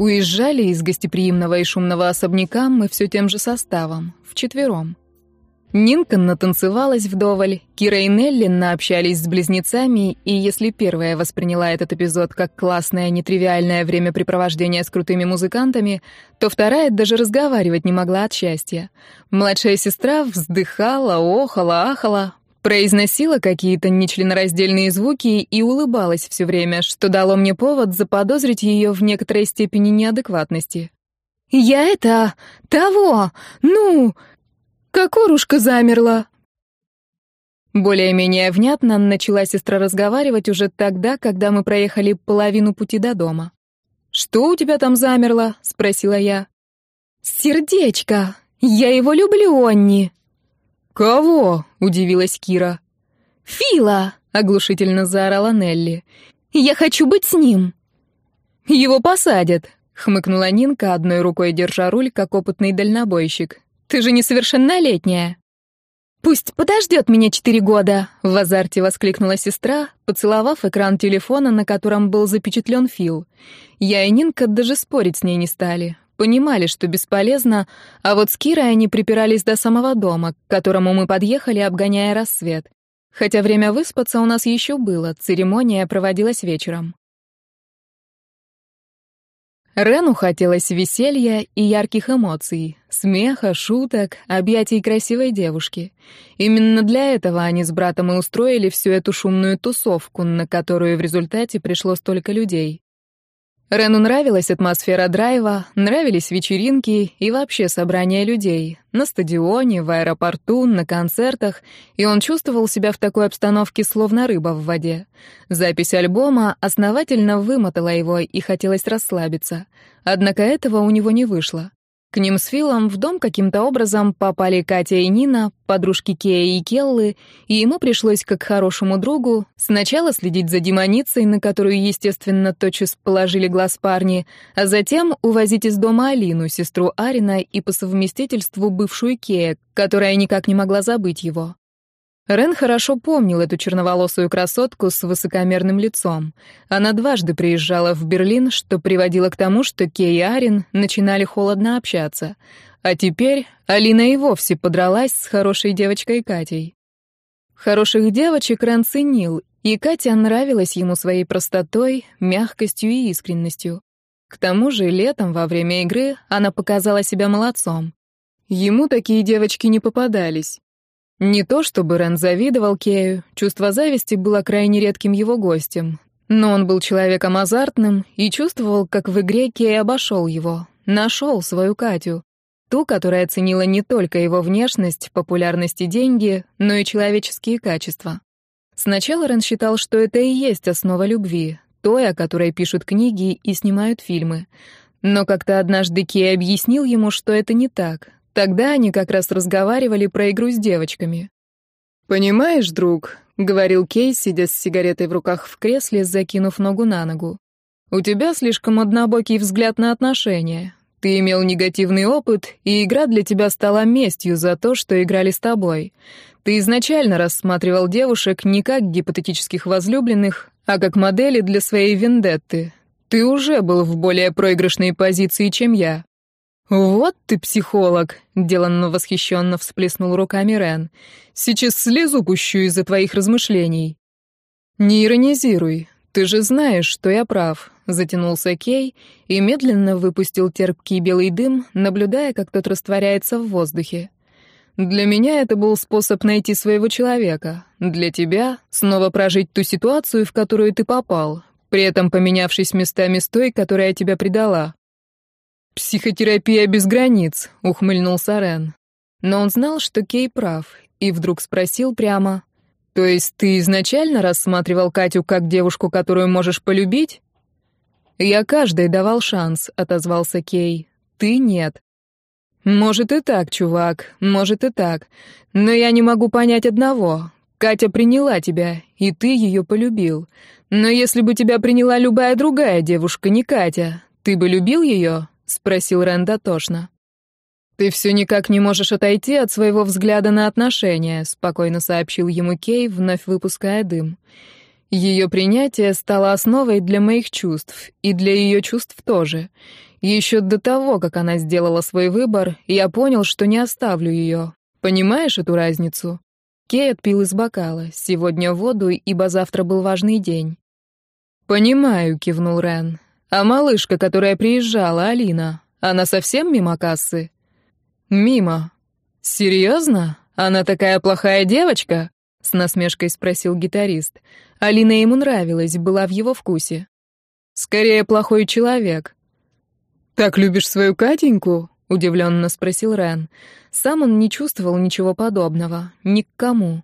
Уезжали из гостеприимного и шумного особняка мы все тем же составом, вчетвером. Нинка натанцевалась вдоволь, Кира и Нелли наобщались с близнецами, и если первая восприняла этот эпизод как классное, нетривиальное времяпрепровождение с крутыми музыкантами, то вторая даже разговаривать не могла от счастья. Младшая сестра вздыхала, охала, ахала, произносила какие-то нечленораздельные звуки и улыбалась все время, что дало мне повод заподозрить ее в некоторой степени неадекватности. «Я это... того... ну...» Кокорушка замерла!» Более-менее внятно начала сестра разговаривать уже тогда, когда мы проехали половину пути до дома. «Что у тебя там замерло?» — спросила я. «Сердечко! Я его люблю, Онни!» «Кого?» — удивилась Кира. «Фила!» — оглушительно заорала Нелли. «Я хочу быть с ним!» «Его посадят!» — хмыкнула Нинка, одной рукой держа руль, как опытный дальнобойщик. Ты же несовершеннолетняя!» «Пусть подождет меня четыре года!» — в азарте воскликнула сестра, поцеловав экран телефона, на котором был запечатлен Фил. Я и Нинка даже спорить с ней не стали. Понимали, что бесполезно, а вот с Кирой они припирались до самого дома, к которому мы подъехали, обгоняя рассвет. Хотя время выспаться у нас еще было, церемония проводилась вечером. Рену хотелось веселья и ярких эмоций, смеха, шуток, объятий красивой девушки. Именно для этого они с братом и устроили всю эту шумную тусовку, на которую в результате пришло столько людей. Рену нравилась атмосфера драйва, нравились вечеринки и вообще собрания людей. На стадионе, в аэропорту, на концертах, и он чувствовал себя в такой обстановке словно рыба в воде. Запись альбома основательно вымотала его и хотелось расслабиться. Однако этого у него не вышло. К ним с Филом в дом каким-то образом попали Катя и Нина, подружки Кея и Келлы, и ему пришлось, как хорошему другу, сначала следить за демоницей, на которую, естественно, тотчас положили глаз парни, а затем увозить из дома Алину, сестру Арина и по совместительству бывшую Кея, которая никак не могла забыть его. Рен хорошо помнил эту черноволосую красотку с высокомерным лицом. Она дважды приезжала в Берлин, что приводило к тому, что Кей и Арин начинали холодно общаться. А теперь Алина и вовсе подралась с хорошей девочкой Катей. Хороших девочек Рен ценил, и Катя нравилась ему своей простотой, мягкостью и искренностью. К тому же летом во время игры она показала себя молодцом. Ему такие девочки не попадались. Не то чтобы Рен завидовал Кею, чувство зависти было крайне редким его гостем, но он был человеком азартным и чувствовал, как в игре Кей обошел его, нашел свою Катю, ту, которая ценила не только его внешность, популярность и деньги, но и человеческие качества. Сначала Рен считал, что это и есть основа любви, той, о которой пишут книги и снимают фильмы. Но как-то однажды Кей объяснил ему, что это не так, Тогда они как раз разговаривали про игру с девочками. «Понимаешь, друг», — говорил Кей, сидя с сигаретой в руках в кресле, закинув ногу на ногу, «у тебя слишком однобокий взгляд на отношения. Ты имел негативный опыт, и игра для тебя стала местью за то, что играли с тобой. Ты изначально рассматривал девушек не как гипотетических возлюбленных, а как модели для своей вендетты. Ты уже был в более проигрышной позиции, чем я. «Вот ты психолог!» — деланно восхищенно всплеснул руками Рен. «Сейчас слезу пущу из-за твоих размышлений». «Не иронизируй. Ты же знаешь, что я прав», — затянулся Кей и медленно выпустил терпкий белый дым, наблюдая, как тот растворяется в воздухе. «Для меня это был способ найти своего человека. Для тебя — снова прожить ту ситуацию, в которую ты попал, при этом поменявшись местами с той, которая тебя предала». «Психотерапия без границ», — ухмыльнулся Рен. Но он знал, что Кей прав, и вдруг спросил прямо, «То есть ты изначально рассматривал Катю как девушку, которую можешь полюбить?» «Я каждой давал шанс», — отозвался Кей. «Ты нет». «Может и так, чувак, может и так. Но я не могу понять одного. Катя приняла тебя, и ты ее полюбил. Но если бы тебя приняла любая другая девушка, не Катя, ты бы любил ее?» — спросил Рэнда тошно. «Ты все никак не можешь отойти от своего взгляда на отношения», — спокойно сообщил ему Кей, вновь выпуская дым. Ее принятие стало основой для моих чувств, и для ее чувств тоже. Еще до того, как она сделала свой выбор, я понял, что не оставлю ее. Понимаешь эту разницу? Кей отпил из бокала. Сегодня воду, ибо завтра был важный день. «Понимаю», — кивнул Рен. «А малышка, которая приезжала, Алина, она совсем мимо кассы?» «Мимо». «Серьезно? Она такая плохая девочка?» — с насмешкой спросил гитарист. Алина ему нравилась, была в его вкусе. «Скорее, плохой человек». «Так любишь свою Катеньку?» — удивленно спросил Рен. Сам он не чувствовал ничего подобного, ни к кому.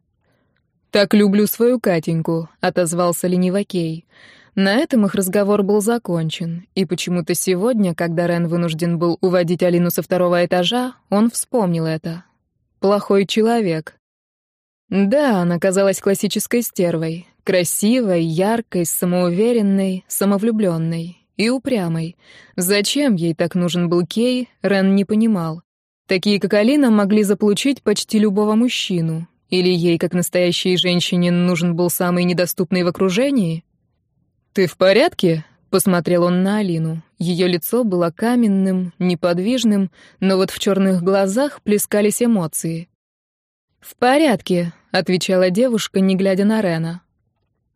«Так люблю свою Катеньку», — отозвался ленивакей. На этом их разговор был закончен, и почему-то сегодня, когда Рен вынужден был уводить Алину со второго этажа, он вспомнил это. «Плохой человек». Да, она казалась классической стервой. Красивой, яркой, самоуверенной, самовлюбленной и упрямой. Зачем ей так нужен был Кей, Рен не понимал. Такие, как Алина, могли заполучить почти любого мужчину. Или ей, как настоящей женщине, нужен был самый недоступный в окружении? «Ты в порядке?» — посмотрел он на Алину. Ее лицо было каменным, неподвижным, но вот в черных глазах плескались эмоции. «В порядке», — отвечала девушка, не глядя на Рена.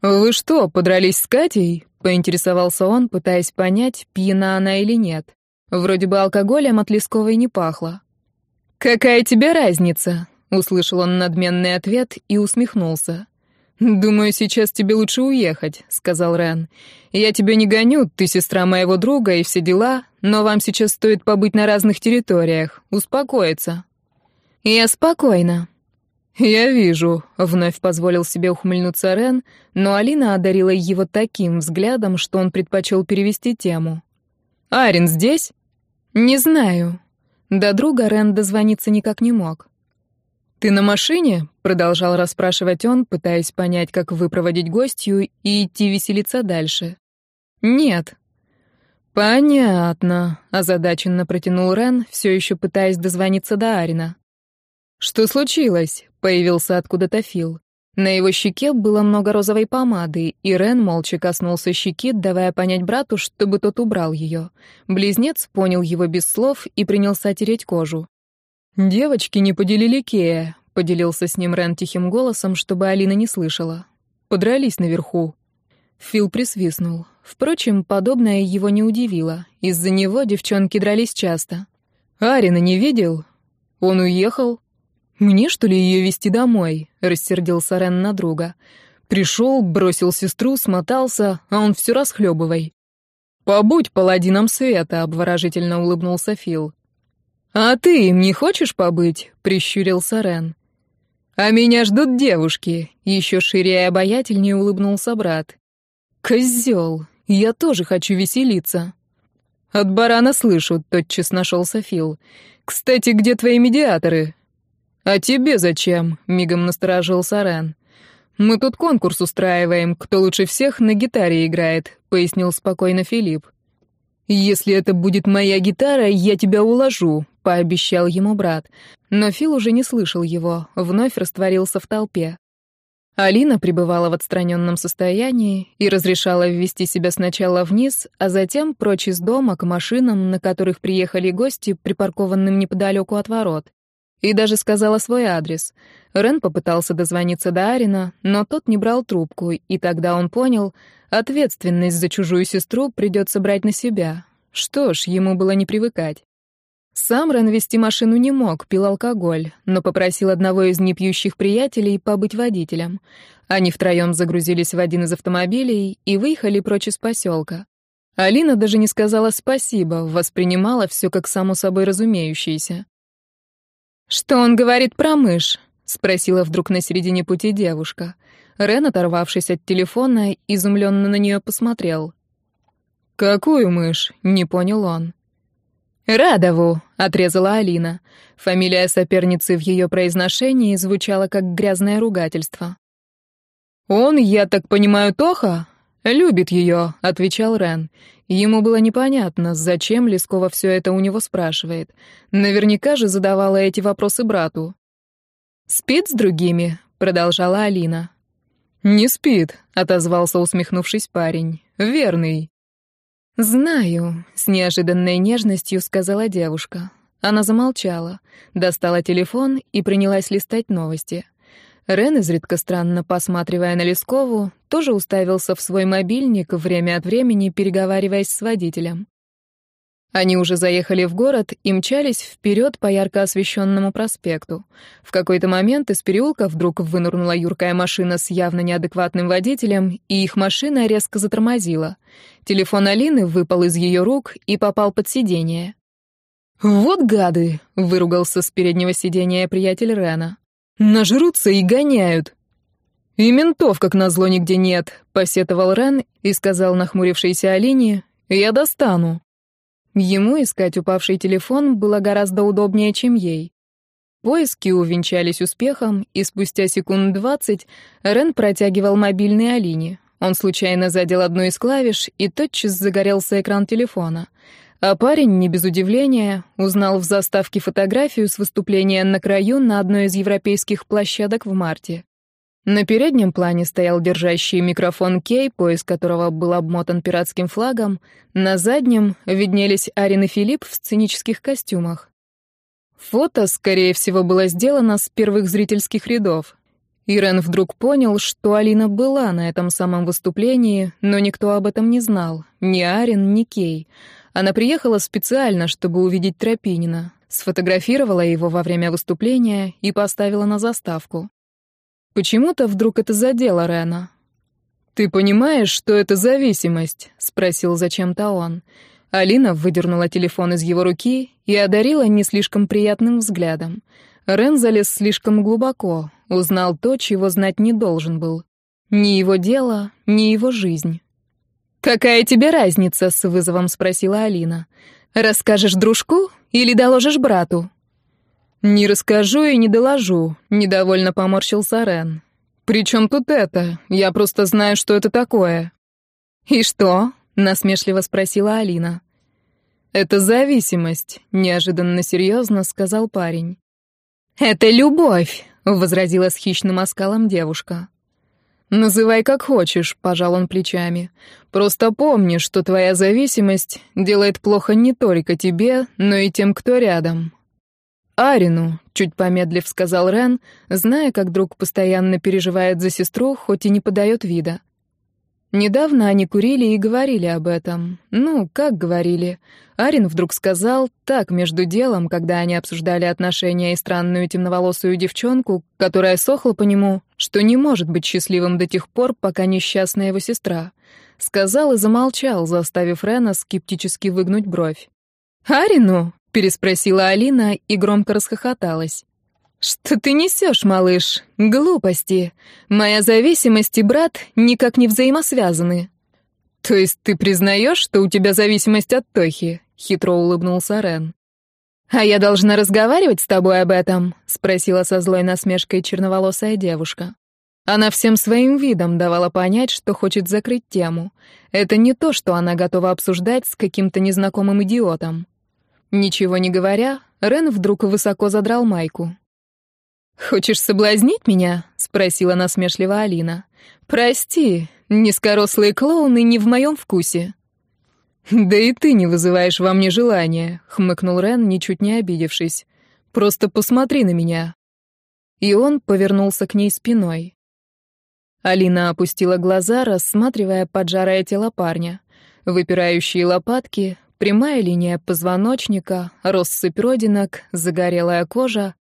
«Вы что, подрались с Катей?» — поинтересовался он, пытаясь понять, пьяна она или нет. Вроде бы алкоголем от Лесковой не пахло. «Какая тебе разница?» — услышал он надменный ответ и усмехнулся. «Думаю, сейчас тебе лучше уехать», — сказал Рен. «Я тебя не гоню, ты сестра моего друга и все дела, но вам сейчас стоит побыть на разных территориях, успокоиться». «Я спокойна», «Я вижу», — вновь позволил себе ухмыльнуться Рен, но Алина одарила его таким взглядом, что он предпочел перевести тему. «Арин здесь?» «Не знаю». До друга Рен дозвониться никак не мог. «Ты на машине?» — продолжал расспрашивать он, пытаясь понять, как выпроводить гостью и идти веселиться дальше. «Нет». «Понятно», — озадаченно протянул Рен, все еще пытаясь дозвониться до Арина. «Что случилось?» — появился откуда-то Фил. На его щеке было много розовой помады, и Рен молча коснулся щеки, давая понять брату, чтобы тот убрал ее. Близнец понял его без слов и принялся тереть кожу. «Девочки не поделили Кея», — поделился с ним Рен тихим голосом, чтобы Алина не слышала. «Подрались наверху». Фил присвистнул. Впрочем, подобное его не удивило. Из-за него девчонки дрались часто. «Арина не видел?» «Он уехал?» «Мне, что ли, ее вести домой?» — рассердился Рен на друга. Пришел, бросил сестру, смотался, а он все расхлебывай. «Побудь паладином света», — обворожительно улыбнулся Фил. «А ты им не хочешь побыть?» — прищурился Рен. «А меня ждут девушки», — еще шире и обаятельнее улыбнулся брат. «Козел, я тоже хочу веселиться». «От барана слышу», — тотчас нашелся Фил. «Кстати, где твои медиаторы? «А тебе зачем?» — мигом насторожился Рен. «Мы тут конкурс устраиваем, кто лучше всех на гитаре играет», — пояснил спокойно Филипп. «Если это будет моя гитара, я тебя уложу», — пообещал ему брат. Но Фил уже не слышал его, вновь растворился в толпе. Алина пребывала в отстраненном состоянии и разрешала ввести себя сначала вниз, а затем прочь из дома к машинам, на которых приехали гости, припаркованным неподалеку от ворот и даже сказала свой адрес. Рен попытался дозвониться до Арина, но тот не брал трубку, и тогда он понял, ответственность за чужую сестру придется брать на себя. Что ж, ему было не привыкать. Сам Рен вести машину не мог, пил алкоголь, но попросил одного из непьющих приятелей побыть водителем. Они втроем загрузились в один из автомобилей и выехали прочь из поселка. Алина даже не сказала спасибо, воспринимала все как само собой разумеющееся. «Что он говорит про мышь?» — спросила вдруг на середине пути девушка. Рен, оторвавшись от телефона, изумленно на нее посмотрел. «Какую мышь?» — не понял он. «Радову», — отрезала Алина. Фамилия соперницы в ее произношении звучала как грязное ругательство. «Он, я так понимаю, Тоха?» «Любит ее», — отвечал Рен. Ему было непонятно, зачем Лескова все это у него спрашивает. Наверняка же задавала эти вопросы брату. «Спит с другими?» — продолжала Алина. «Не спит», — отозвался, усмехнувшись парень. «Верный». «Знаю», — с неожиданной нежностью сказала девушка. Она замолчала, достала телефон и принялась листать новости. Рен, изредка странно посматривая на Лескову, тоже уставился в свой мобильник, время от времени переговариваясь с водителем. Они уже заехали в город и мчались вперед по ярко освещенному проспекту. В какой-то момент из переулка вдруг вынырнула юркая машина с явно неадекватным водителем, и их машина резко затормозила. Телефон Алины выпал из ее рук и попал под сиденье. «Вот гады!» — выругался с переднего сиденья приятель Рена. «Нажрутся и гоняют!» «И ментов, как назло, нигде нет», — посетовал Рен и сказал нахмурившейся Алине, «Я достану». Ему искать упавший телефон было гораздо удобнее, чем ей. Поиски увенчались успехом, и спустя секунд двадцать Рен протягивал мобильный Алине. Он случайно задел одну из клавиш, и тотчас загорелся экран телефона. А парень, не без удивления, узнал в заставке фотографию с выступления на краю на одной из европейских площадок в марте. На переднем плане стоял держащий микрофон Кей, пояс которого был обмотан пиратским флагом. На заднем виднелись Арин и Филипп в сценических костюмах. Фото, скорее всего, было сделано с первых зрительских рядов. Ирен вдруг понял, что Алина была на этом самом выступлении, но никто об этом не знал. Ни Арин, ни Кей. Она приехала специально, чтобы увидеть Тропинина, сфотографировала его во время выступления и поставила на заставку. Почему-то вдруг это задело Рена. «Ты понимаешь, что это зависимость?» — спросил зачем-то он. Алина выдернула телефон из его руки и одарила не слишком приятным взглядом. Рен залез слишком глубоко, узнал то, чего знать не должен был. Ни его дело, ни его жизнь. «Какая тебе разница?» — с вызовом спросила Алина. «Расскажешь дружку или доложишь брату?» «Не расскажу и не доложу», — недовольно поморщился Рен. «При чем тут это? Я просто знаю, что это такое». «И что?» — насмешливо спросила Алина. «Это зависимость», — неожиданно серьезно сказал парень. «Это любовь», — возразила с хищным оскалом девушка. «Называй как хочешь», — пожал он плечами. «Просто помни, что твоя зависимость делает плохо не только тебе, но и тем, кто рядом. «Арину», — чуть помедлив сказал Рен, зная, как друг постоянно переживает за сестру, хоть и не подает вида. Недавно они курили и говорили об этом. Ну, как говорили. Арин вдруг сказал, так, между делом, когда они обсуждали отношения и странную темноволосую девчонку, которая сохла по нему, что не может быть счастливым до тех пор, пока несчастна его сестра. Сказал и замолчал, заставив Рена скептически выгнуть бровь. «Арину?» переспросила Алина и громко расхохоталась. «Что ты несешь, малыш? Глупости. Моя зависимость и брат никак не взаимосвязаны». «То есть ты признаешь, что у тебя зависимость от Тохи?» — хитро улыбнулся Рен. «А я должна разговаривать с тобой об этом?» — спросила со злой насмешкой черноволосая девушка. Она всем своим видом давала понять, что хочет закрыть тему. Это не то, что она готова обсуждать с каким-то незнакомым идиотом. Ничего не говоря, Рен вдруг высоко задрал майку. «Хочешь соблазнить меня?» — спросила насмешливо Алина. «Прости, низкорослые клоуны не в моем вкусе». «Да и ты не вызываешь во мне желания», — хмыкнул Рен, ничуть не обидевшись. «Просто посмотри на меня». И он повернулся к ней спиной. Алина опустила глаза, рассматривая поджарое тело парня. Выпирающие лопатки, Прямая линия позвоночника, россыпь родинок, загорелая кожа.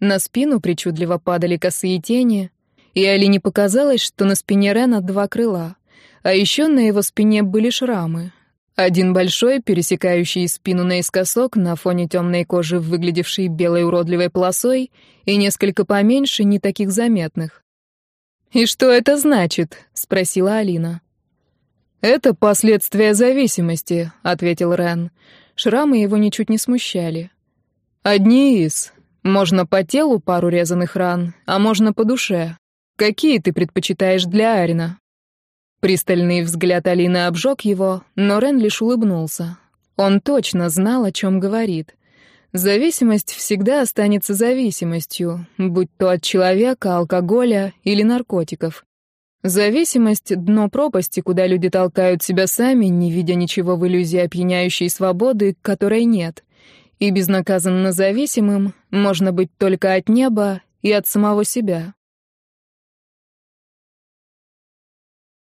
На спину причудливо падали косые тени, и Алине показалось, что на спине Рена два крыла, а еще на его спине были шрамы. Один большой, пересекающий спину наискосок, на фоне темной кожи, выглядевший белой уродливой полосой, и несколько поменьше, не таких заметных. «И что это значит?» — спросила Алина. «Это последствия зависимости», — ответил Рен. Шрамы его ничуть не смущали. «Одни из. Можно по телу пару резаных ран, а можно по душе. Какие ты предпочитаешь для Арина?» Пристальный взгляд Алины обжег его, но Рен лишь улыбнулся. Он точно знал, о чем говорит. Зависимость всегда останется зависимостью, будь то от человека, алкоголя или наркотиков. Зависимость — дно пропасти, куда люди толкают себя сами, не видя ничего в иллюзии опьяняющей свободы, которой нет. И безнаказанно зависимым можно быть только от неба и от самого себя.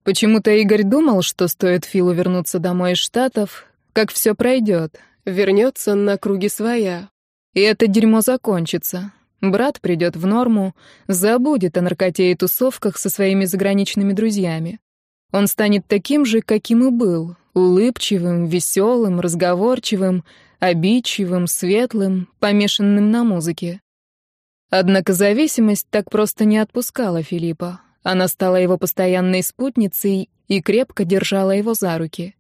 Почему-то Игорь думал, что стоит Филу вернуться домой из Штатов, как все пройдет, вернется на круги своя. И это дерьмо закончится. Брат придет в норму, забудет о наркоте и тусовках со своими заграничными друзьями. Он станет таким же, каким и был, улыбчивым, веселым, разговорчивым, обидчивым, светлым, помешанным на музыке. Однако зависимость так просто не отпускала Филиппа. Она стала его постоянной спутницей и крепко держала его за руки.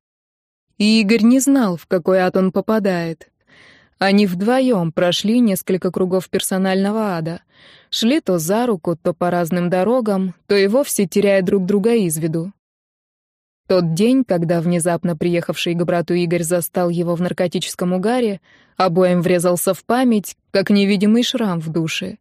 И Игорь не знал, в какой ад он попадает. Они вдвоем прошли несколько кругов персонального ада. Шли то за руку, то по разным дорогам, то и вовсе теряя друг друга из виду. Тот день, когда внезапно приехавший к брату Игорь застал его в наркотическом угаре, обоим врезался в память, как невидимый шрам в душе.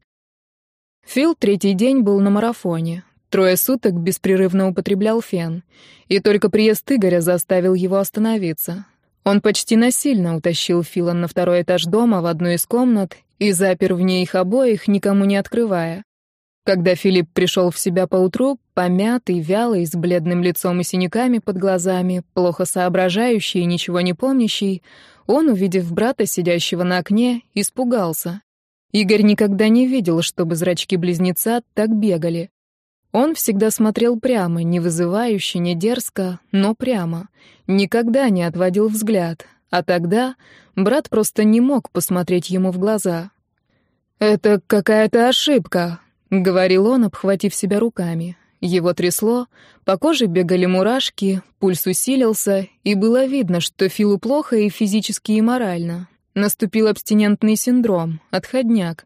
Фил третий день был на марафоне. Трое суток беспрерывно употреблял фен, и только приезд Игоря заставил его остановиться. Он почти насильно утащил Фила на второй этаж дома в одну из комнат и запер в ней их обоих, никому не открывая. Когда Филипп пришел в себя поутру, помятый, вялый, с бледным лицом и синяками под глазами, плохо соображающий и ничего не помнящий, он, увидев брата, сидящего на окне, испугался. Игорь никогда не видел, чтобы зрачки близнеца так бегали. Он всегда смотрел прямо, не вызывающе, не дерзко, но прямо. Никогда не отводил взгляд. А тогда брат просто не мог посмотреть ему в глаза. «Это какая-то ошибка», — говорил он, обхватив себя руками. Его трясло, по коже бегали мурашки, пульс усилился, и было видно, что Филу плохо и физически, и морально. Наступил абстинентный синдром, отходняк.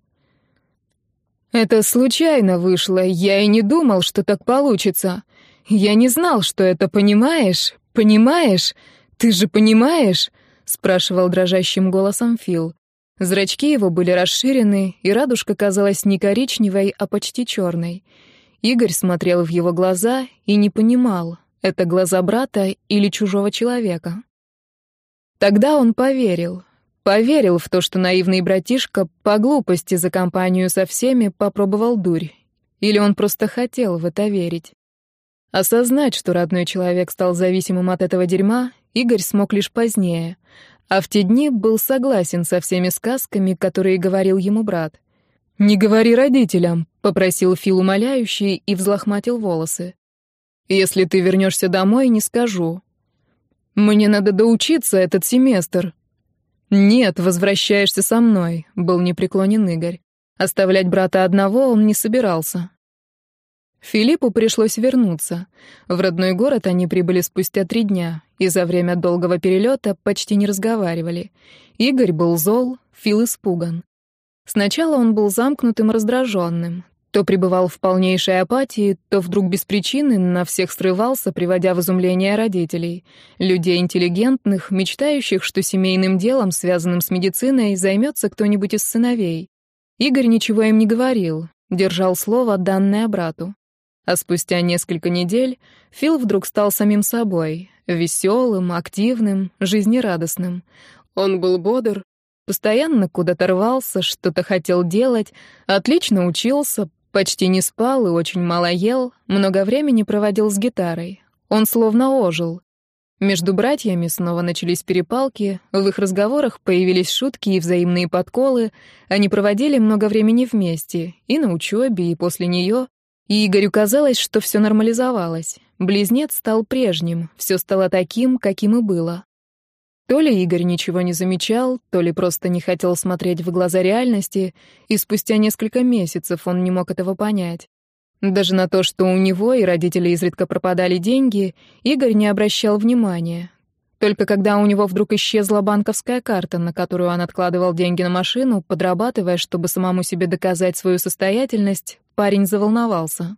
Это случайно вышло, я и не думал, что так получится. Я не знал, что это, понимаешь? Понимаешь? Ты же понимаешь? спрашивал дрожащим голосом Фил. Зрачки его были расширены, и радужка казалась не коричневой, а почти черной. Игорь смотрел в его глаза и не понимал, это глаза брата или чужого человека. Тогда он поверил. Поверил в то, что наивный братишка по глупости за компанию со всеми попробовал дурь. Или он просто хотел в это верить. Осознать, что родной человек стал зависимым от этого дерьма, Игорь смог лишь позднее. А в те дни был согласен со всеми сказками, которые говорил ему брат. «Не говори родителям», — попросил Фил умоляющий и взлохматил волосы. «Если ты вернешься домой, не скажу. Мне надо доучиться этот семестр», «Нет, возвращаешься со мной», — был непреклонен Игорь. Оставлять брата одного он не собирался. Филиппу пришлось вернуться. В родной город они прибыли спустя три дня, и за время долгого перелета почти не разговаривали. Игорь был зол, Фил испуган. Сначала он был замкнутым, раздраженным, то пребывал в полнейшей апатии, то вдруг без причины на всех срывался, приводя в изумление родителей. Людей интеллигентных, мечтающих, что семейным делом, связанным с медициной, займется кто-нибудь из сыновей. Игорь ничего им не говорил, держал слово, данное брату. А спустя несколько недель Фил вдруг стал самим собой, веселым, активным, жизнерадостным. Он был бодр, постоянно куда-то рвался, что-то хотел делать, отлично учился, Почти не спал и очень мало ел, много времени проводил с гитарой. Он словно ожил. Между братьями снова начались перепалки, в их разговорах появились шутки и взаимные подколы, они проводили много времени вместе, и на учебе, и после нее, и Игорю казалось, что все нормализовалось. Близнец стал прежним, все стало таким, каким и было. То ли Игорь ничего не замечал, то ли просто не хотел смотреть в глаза реальности, и спустя несколько месяцев он не мог этого понять. Даже на то, что у него и родители изредка пропадали деньги, Игорь не обращал внимания. Только когда у него вдруг исчезла банковская карта, на которую он откладывал деньги на машину, подрабатывая, чтобы самому себе доказать свою состоятельность, парень заволновался.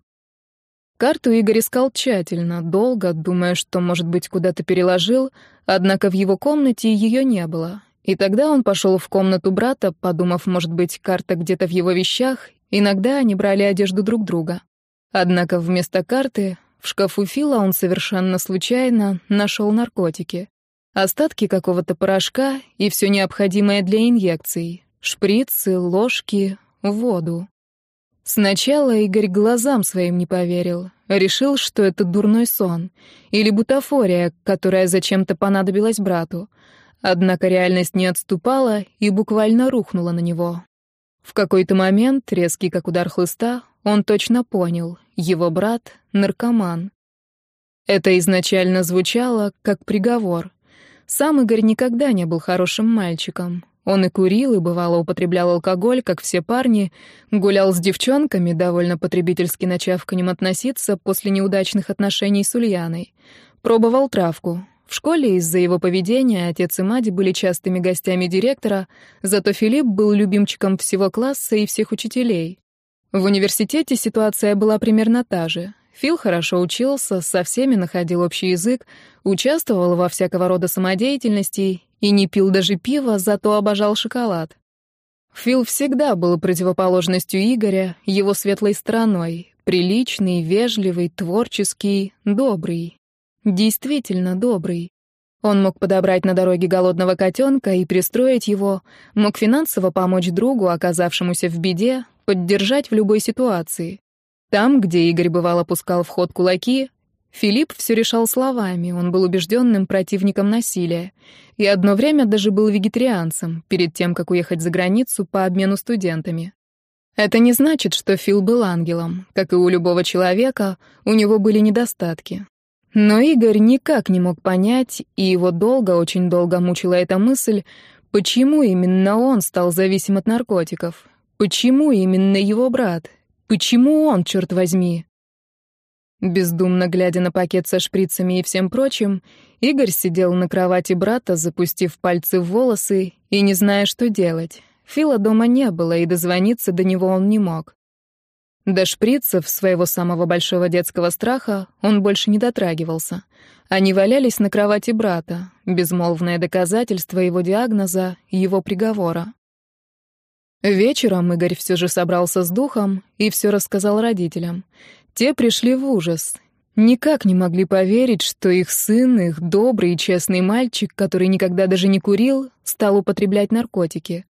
Карту Игорь искал тщательно, долго, думая, что, может быть, куда-то переложил, однако в его комнате ее не было. И тогда он пошел в комнату брата, подумав, может быть, карта где-то в его вещах, иногда они брали одежду друг друга. Однако вместо карты В шкафу Фила он совершенно случайно нашел наркотики. Остатки какого-то порошка и все необходимое для инъекций. Шприцы, ложки, воду. Сначала Игорь глазам своим не поверил. Решил, что это дурной сон. Или бутафория, которая зачем-то понадобилась брату. Однако реальность не отступала и буквально рухнула на него. В какой-то момент, резкий как удар хлыста, он точно понял — его брат — наркоман. Это изначально звучало как приговор. Сам Игорь никогда не был хорошим мальчиком. Он и курил, и бывало употреблял алкоголь, как все парни, гулял с девчонками, довольно потребительски начав к ним относиться после неудачных отношений с Ульяной. Пробовал травку. В школе из-за его поведения отец и мать были частыми гостями директора, зато Филипп был любимчиком всего класса и всех учителей. В университете ситуация была примерно та же. Фил хорошо учился, со всеми находил общий язык, участвовал во всякого рода самодеятельности и не пил даже пива, зато обожал шоколад. Фил всегда был противоположностью Игоря, его светлой стороной, приличный, вежливый, творческий, добрый. Действительно добрый. Он мог подобрать на дороге голодного котенка и пристроить его, мог финансово помочь другу, оказавшемуся в беде, поддержать в любой ситуации. Там, где Игорь бывало пускал в ход кулаки, Филипп все решал словами, он был убежденным противником насилия. И одно время даже был вегетарианцем, перед тем, как уехать за границу по обмену студентами. Это не значит, что Фил был ангелом. Как и у любого человека, у него были недостатки. Но Игорь никак не мог понять, и его долго, очень долго мучила эта мысль, почему именно он стал зависим от наркотиков. Почему именно его брат, Почему он, черт возьми? Бездумно глядя на пакет со шприцами и всем прочим, Игорь сидел на кровати брата, запустив пальцы в волосы и не зная, что делать. Фила дома не было, и дозвониться до него он не мог. До шприцев своего самого большого детского страха он больше не дотрагивался. Они валялись на кровати брата, безмолвное доказательство его диагноза, его приговора. Вечером Игорь все же собрался с духом и все рассказал родителям. Те пришли в ужас. Никак не могли поверить, что их сын, их добрый и честный мальчик, который никогда даже не курил, стал употреблять наркотики.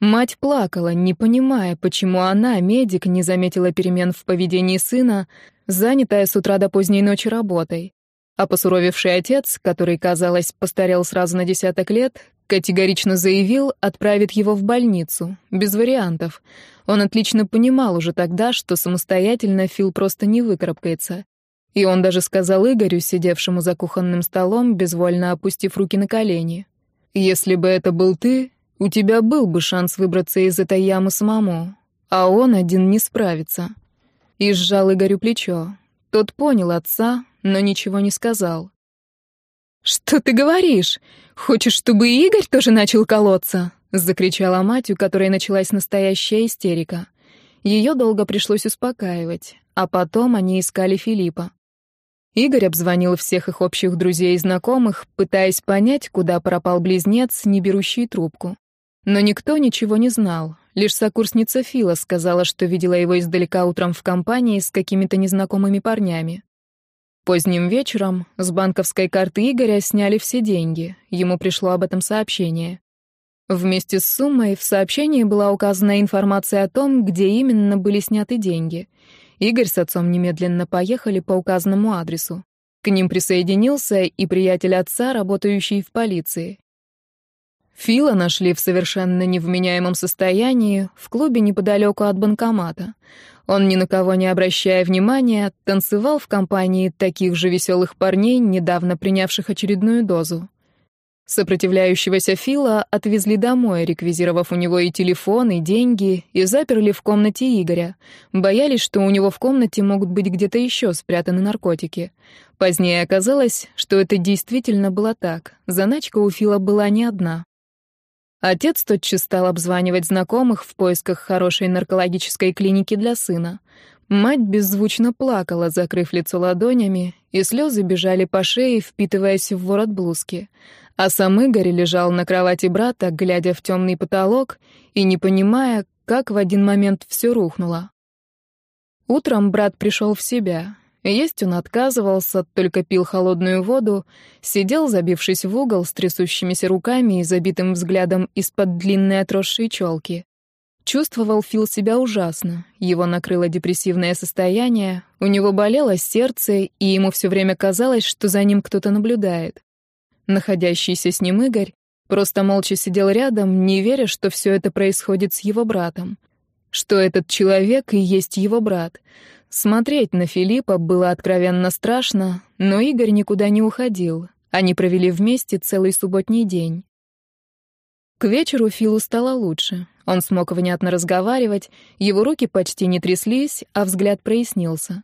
Мать плакала, не понимая, почему она, медик, не заметила перемен в поведении сына, занятая с утра до поздней ночи работой. А посуровевший отец, который, казалось, постарел сразу на десяток лет, Категорично заявил, отправит его в больницу, без вариантов. Он отлично понимал уже тогда, что самостоятельно Фил просто не выкарабкается. И он даже сказал Игорю, сидевшему за кухонным столом, безвольно опустив руки на колени. «Если бы это был ты, у тебя был бы шанс выбраться из этой ямы самому, а он один не справится». И сжал Игорю плечо. Тот понял отца, но ничего не сказал. «Что ты говоришь? Хочешь, чтобы Игорь тоже начал колоться?» — закричала мать, у которой началась настоящая истерика. Ее долго пришлось успокаивать, а потом они искали Филиппа. Игорь обзвонил всех их общих друзей и знакомых, пытаясь понять, куда пропал близнец, не берущий трубку. Но никто ничего не знал. Лишь сокурсница Фила сказала, что видела его издалека утром в компании с какими-то незнакомыми парнями. Поздним вечером с банковской карты Игоря сняли все деньги. Ему пришло об этом сообщение. Вместе с суммой в сообщении была указана информация о том, где именно были сняты деньги. Игорь с отцом немедленно поехали по указанному адресу. К ним присоединился и приятель отца, работающий в полиции. Фила нашли в совершенно невменяемом состоянии в клубе неподалеку от банкомата. Он, ни на кого не обращая внимания, танцевал в компании таких же веселых парней, недавно принявших очередную дозу. Сопротивляющегося Фила отвезли домой, реквизировав у него и телефон, и деньги, и заперли в комнате Игоря. Боялись, что у него в комнате могут быть где-то еще спрятаны наркотики. Позднее оказалось, что это действительно было так. Заначка у Фила была не одна. Отец тотчас стал обзванивать знакомых в поисках хорошей наркологической клиники для сына. Мать беззвучно плакала, закрыв лицо ладонями, и слезы бежали по шее, впитываясь в ворот блузки. А сам Игорь лежал на кровати брата, глядя в темный потолок и не понимая, как в один момент все рухнуло. Утром брат пришел в себя. Есть он отказывался, только пил холодную воду, сидел, забившись в угол, с трясущимися руками и забитым взглядом из-под длинной отросшей челки. Чувствовал Фил себя ужасно. Его накрыло депрессивное состояние, у него болело сердце, и ему все время казалось, что за ним кто-то наблюдает. Находящийся с ним Игорь просто молча сидел рядом, не веря, что все это происходит с его братом. Что этот человек и есть его брат. Смотреть на Филиппа было откровенно страшно, но Игорь никуда не уходил. Они провели вместе целый субботний день. К вечеру Филу стало лучше. Он смог внятно разговаривать, его руки почти не тряслись, а взгляд прояснился.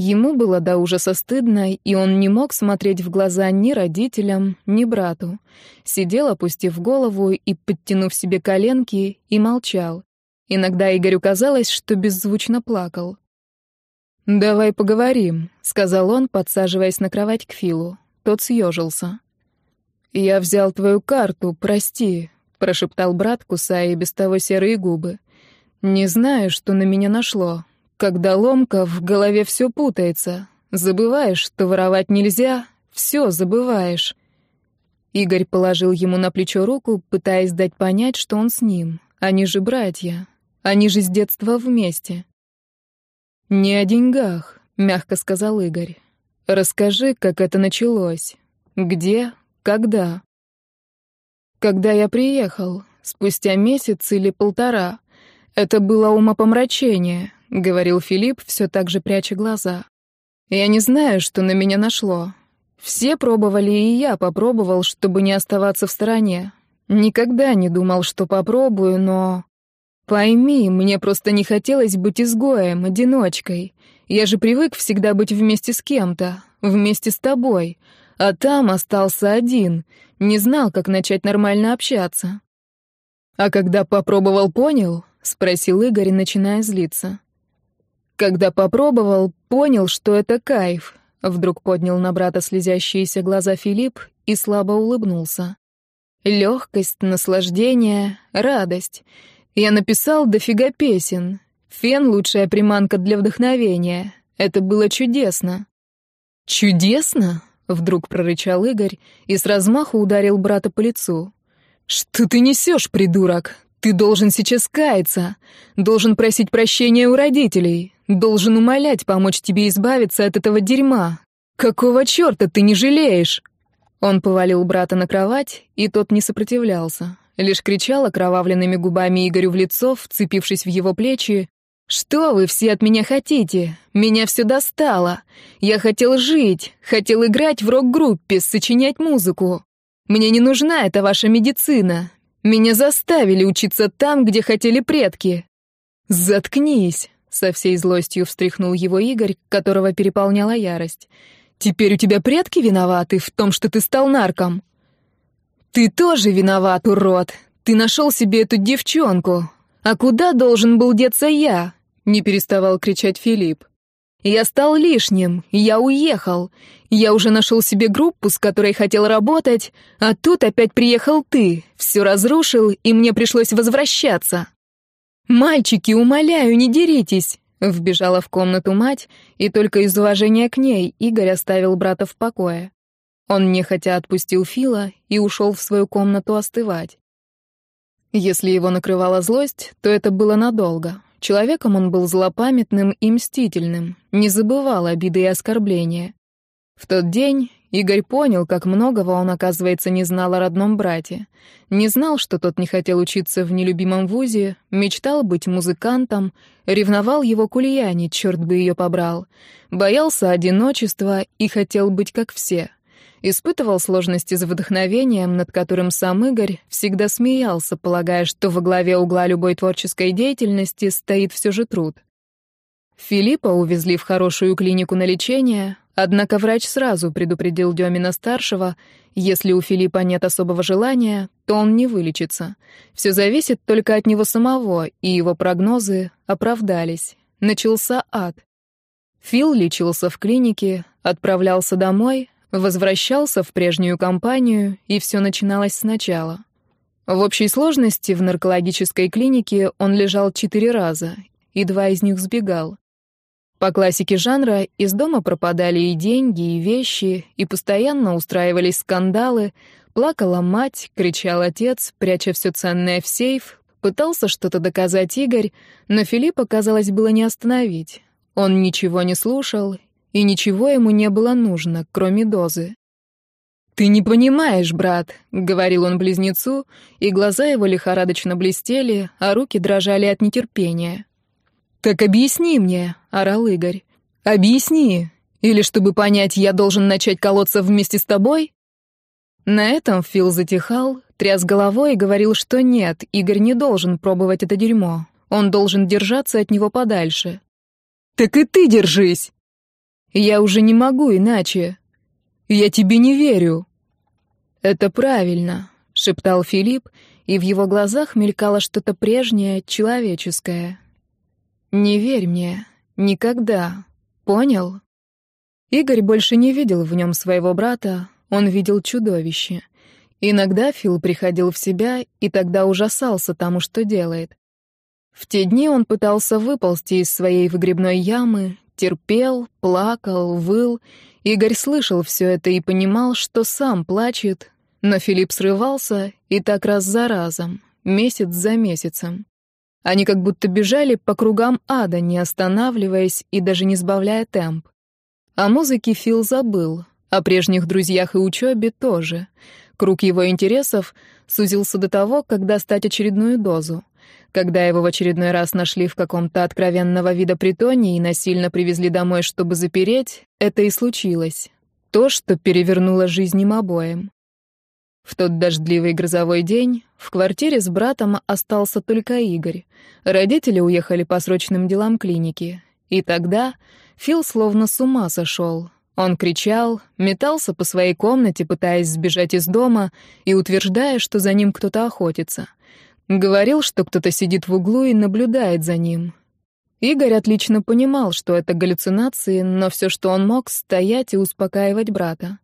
Ему было до ужаса стыдно, и он не мог смотреть в глаза ни родителям, ни брату. Сидел, опустив голову и подтянув себе коленки, и молчал. Иногда Игорю казалось, что беззвучно плакал. «Давай поговорим», — сказал он, подсаживаясь на кровать к Филу. Тот съежился. «Я взял твою карту, прости», — прошептал брат, кусая без того серые губы. «Не знаю, что на меня нашло. Когда ломка, в голове все путается. Забываешь, что воровать нельзя, все забываешь». Игорь положил ему на плечо руку, пытаясь дать понять, что он с ним. Они же братья. Они же с детства вместе. «Не о деньгах», — мягко сказал Игорь. «Расскажи, как это началось. Где? Когда?» «Когда я приехал. Спустя месяц или полтора. Это было умопомрачение», — говорил Филипп, все так же пряча глаза. «Я не знаю, что на меня нашло. Все пробовали, и я попробовал, чтобы не оставаться в стороне. Никогда не думал, что попробую, но... Пойми, мне просто не хотелось быть изгоем, одиночкой. Я же привык всегда быть вместе с кем-то, вместе с тобой. А там остался один, не знал, как начать нормально общаться. А когда попробовал, понял? спросил Игорь, начиная злиться. Когда попробовал, понял, что это кайф. Вдруг поднял на брата слезящиеся глаза Филипп и слабо улыбнулся. Легкость, наслаждение, радость. Я написал дофига песен. Фен — лучшая приманка для вдохновения. Это было чудесно. «Чудесно?» — вдруг прорычал Игорь и с размаху ударил брата по лицу. «Что ты несешь, придурок? Ты должен сейчас каяться, должен просить прощения у родителей, должен умолять помочь тебе избавиться от этого дерьма. Какого черта ты не жалеешь?» Он повалил брата на кровать, и тот не сопротивлялся. Лишь кричал окровавленными губами Игорю в лицо, вцепившись в его плечи. «Что вы все от меня хотите? Меня все достало. Я хотел жить, хотел играть в рок-группе, сочинять музыку. Мне не нужна эта ваша медицина. Меня заставили учиться там, где хотели предки». «Заткнись!» — со всей злостью встряхнул его Игорь, которого переполняла ярость. «Теперь у тебя предки виноваты в том, что ты стал нарком?» «Ты тоже виноват, урод! Ты нашел себе эту девчонку! А куда должен был деться я?» — не переставал кричать Филипп. «Я стал лишним, я уехал. Я уже нашел себе группу, с которой хотел работать, а тут опять приехал ты, все разрушил, и мне пришлось возвращаться. Мальчики, умоляю, не деритесь!» Вбежала в комнату мать, и только из уважения к ней Игорь оставил брата в покое. Он нехотя отпустил Фила и ушел в свою комнату остывать. Если его накрывала злость, то это было надолго. Человеком он был злопамятным и мстительным, не забывал обиды и оскорбления. В тот день Игорь понял, как многого он, оказывается, не знал о родном брате. Не знал, что тот не хотел учиться в нелюбимом вузе, мечтал быть музыкантом, ревновал его к Ульяне, черт бы ее побрал, боялся одиночества и хотел быть как все — Испытывал сложности с вдохновением, над которым сам Игорь всегда смеялся, полагая, что во главе угла любой творческой деятельности стоит все же труд. Филиппа увезли в хорошую клинику на лечение, однако врач сразу предупредил Демина-старшего, если у Филиппа нет особого желания, то он не вылечится. Все зависит только от него самого, и его прогнозы оправдались. Начался ад. Фил лечился в клинике, отправлялся домой, возвращался в прежнюю компанию, и все начиналось сначала. В общей сложности в наркологической клинике он лежал четыре раза, и два из них сбегал. По классике жанра из дома пропадали и деньги, и вещи, и постоянно устраивались скандалы. Плакала мать, кричал отец, пряча все ценное в сейф. Пытался что-то доказать Игорь, но Филиппа, казалось, было не остановить. Он ничего не слушал, и ничего ему не было нужно, кроме дозы. «Ты не понимаешь, брат», — говорил он близнецу, и глаза его лихорадочно блестели, а руки дрожали от нетерпения. «Так объясни мне», — орал Игорь. «Объясни. Или, чтобы понять, я должен начать колоться вместе с тобой?» На этом Фил затихал, тряс головой и говорил, что нет, Игорь не должен пробовать это дерьмо. Он должен держаться от него подальше. «Так и ты держись!» «Я уже не могу иначе. Я тебе не верю». «Это правильно», — шептал Филипп, и в его глазах мелькало что-то прежнее, человеческое. «Не верь мне. Никогда. Понял?» Игорь больше не видел в нем своего брата, он видел чудовище. Иногда Фил приходил в себя и тогда ужасался тому, что делает. В те дни он пытался выползти из своей выгребной ямы, терпел, плакал, выл. Игорь слышал все это и понимал, что сам плачет, но Филипп срывался, и так раз за разом, месяц за месяцем. Они как будто бежали по кругам ада, не останавливаясь и даже не сбавляя темп. О музыке Фил забыл, о прежних друзьях и учебе тоже. Круг его интересов сузился до того, когда стать очередную дозу. Когда его в очередной раз нашли в каком-то откровенного вида притоне и насильно привезли домой, чтобы запереть, это и случилось. То, что перевернуло жизнь им обоим. В тот дождливый грозовой день в квартире с братом остался только Игорь. Родители уехали по срочным делам клиники. И тогда Фил словно с ума сошел. Он кричал, метался по своей комнате, пытаясь сбежать из дома и утверждая, что за ним кто-то охотится. Говорил, что кто-то сидит в углу и наблюдает за ним. Игорь отлично понимал, что это галлюцинации, но все, что он мог, стоять и успокаивать брата.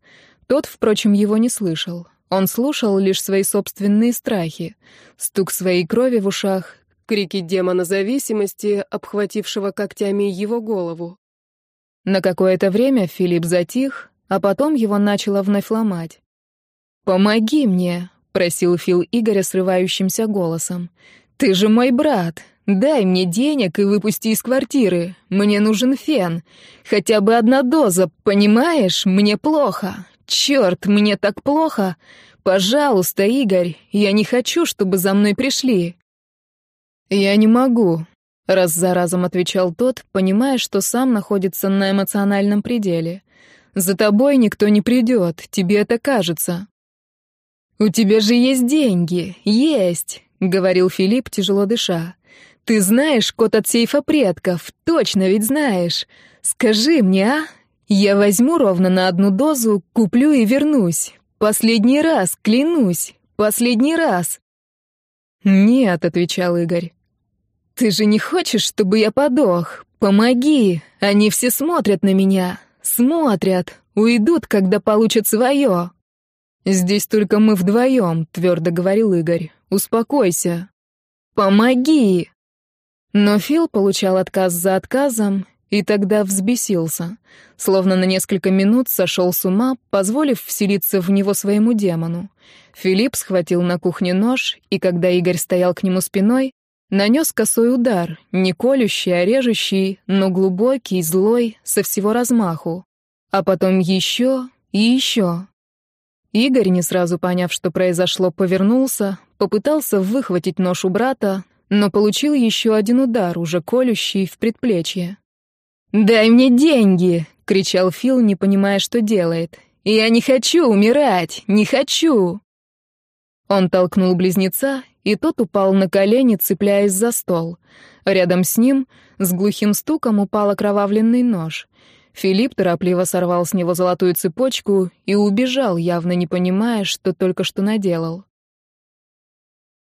Тот, впрочем, его не слышал. Он слушал лишь свои собственные страхи, стук своей крови в ушах, крики демона зависимости, обхватившего когтями его голову. На какое-то время Филипп затих, а потом его начало вновь ломать. «Помоги мне», — просил Фил Игоря срывающимся голосом. «Ты же мой брат. Дай мне денег и выпусти из квартиры. Мне нужен фен. Хотя бы одна доза, понимаешь? Мне плохо. Черт, мне так плохо. Пожалуйста, Игорь, я не хочу, чтобы за мной пришли. Я не могу, раз за разом отвечал тот, понимая, что сам находится на эмоциональном пределе. За тобой никто не придет, тебе это кажется. У тебя же есть деньги, есть, говорил Филипп, тяжело дыша. Ты знаешь код от сейфа предков, точно ведь знаешь. Скажи мне, а? Я возьму ровно на одну дозу, куплю и вернусь. Последний раз, клянусь, последний раз. Нет, отвечал Игорь. Ты же не хочешь, чтобы я подох? Помоги. Они все смотрят на меня. Смотрят. Уйдут, когда получат свое. Здесь только мы вдвоем, твердо говорил Игорь. Успокойся. Помоги. Но Фил получал отказ за отказом, и тогда взбесился, словно на несколько минут сошел с ума, позволив вселиться в него своему демону. Филипп схватил на кухне нож, и когда Игорь стоял к нему спиной, нанес косой удар, не колющий, а режущий, но глубокий, злой, со всего размаху. А потом еще и еще. Игорь, не сразу поняв, что произошло, повернулся, попытался выхватить нож у брата, но получил еще один удар, уже колющий, в предплечье. «Дай мне деньги!» — кричал Фил, не понимая, что делает. «Я не хочу умирать! Не хочу!» Он толкнул близнеца, и тот упал на колени, цепляясь за стол. Рядом с ним с глухим стуком упал окровавленный нож. Филипп торопливо сорвал с него золотую цепочку и убежал, явно не понимая, что только что наделал.